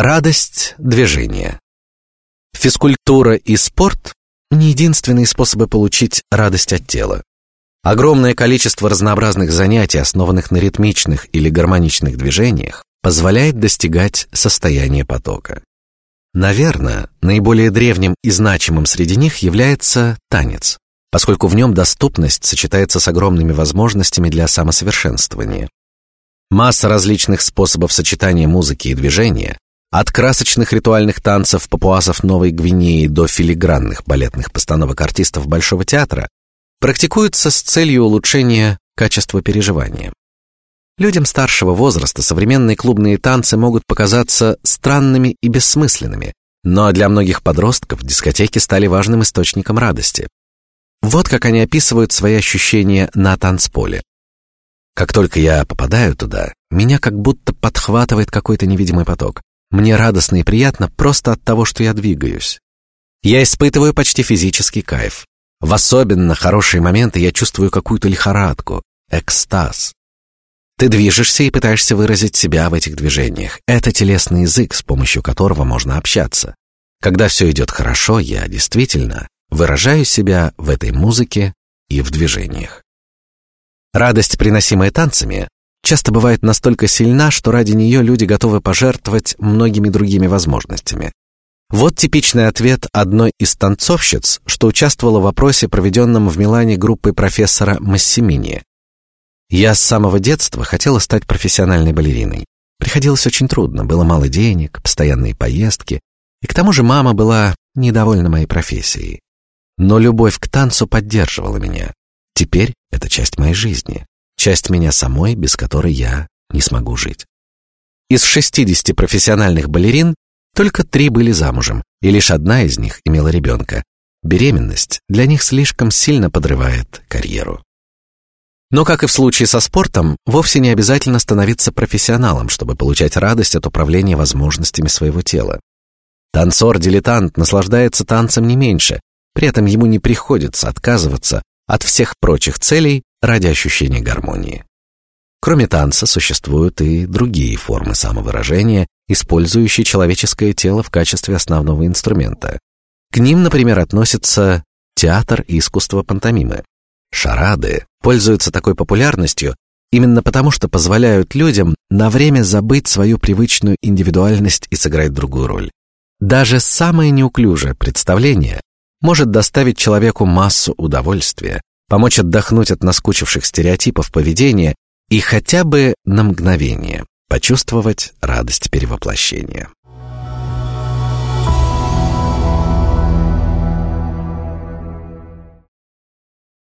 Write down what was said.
Радость движения. Физкультура и спорт не единственные способы получить радость от тела. Огромное количество разнообразных занятий, основанных на ритмичных или гармоничных движениях, позволяет достигать состояния потока. Наверное, наиболее древним и значимым среди них является танец, поскольку в нем доступность сочетается с огромными возможностями для самосовершенствования. Масса различных способов сочетания музыки и движения от красочных ритуальных танцев папуасов Новой Гвинеи до филигранных балетных постановок артистов Большого театра практикуются с целью улучшения качества переживания. Людям старшего возраста современные клубные танцы могут показаться странными и бессмысленными, но для многих подростков дискотеки стали важным источником радости. Вот как они описывают свои ощущения на танцполе. Как только я попадаю туда, меня как будто подхватывает какой-то невидимый поток. Мне радостно и приятно просто от того, что я двигаюсь. Я испытываю почти физический кайф. В особенно хорошие моменты я чувствую какую-то лихорадку, экстаз. Ты движешься и пытаешься выразить себя в этих движениях. Это телесный язык, с помощью которого можно общаться. Когда все идет хорошо, я действительно выражаю себя в этой музыке и в движениях. Радость, приносимая танцами, часто бывает настолько сильна, что ради нее люди готовы пожертвовать многими другими возможностями. Вот типичный ответ одной из танцовщиц, что участвовала в опросе, проведенном в Милане группой профессора Массимини. Я с самого детства хотела стать профессиональной балериной. Приходилось очень трудно, было мало денег, постоянные поездки, и к тому же мама была недовольна моей профессией. Но любовь к танцу поддерживала меня. Теперь это часть моей жизни часть меня самой, без которой я не смогу жить. Из 60 профессиональных балерин только три были замужем, и лишь одна из них имела ребенка. Беременность для них слишком сильно подрывает карьеру. Но, как и в случае со спортом, вовсе не обязательно становиться профессионалом, чтобы получать радость от управления возможностями своего тела. Танцор-дилетант наслаждается танцем не меньше, при этом ему не приходится отказываться от всех прочих целей ради ощущения гармонии. Кроме танца существуют и другие формы самовыражения, использующие человеческое тело в качестве основного инструмента. К ним, например, относятся театр и искусство пантомимы. Шарады пользуются такой популярностью именно потому, что позволяют людям на время забыть свою привычную индивидуальность и сыграть другую роль. Даже самое неуклюжее представление может доставить человеку массу удовольствия, помочь отдохнуть от наскучивших стереотипов поведения и хотя бы на мгновение почувствовать радость перевоплощения.